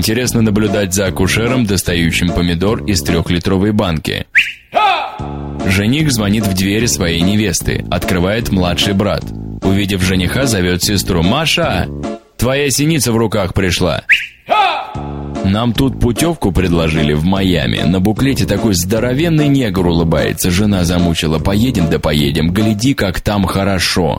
Интересно наблюдать за акушером, достающим помидор из трехлитровой банки. Жених звонит в двери своей невесты. Открывает младший брат. Увидев жениха, зовет сестру. «Маша, твоя синица в руках пришла». Нам тут путевку предложили в Майами. На буклете такой здоровенный негр улыбается. Жена замучила. Поедем да поедем. Гляди, как там хорошо.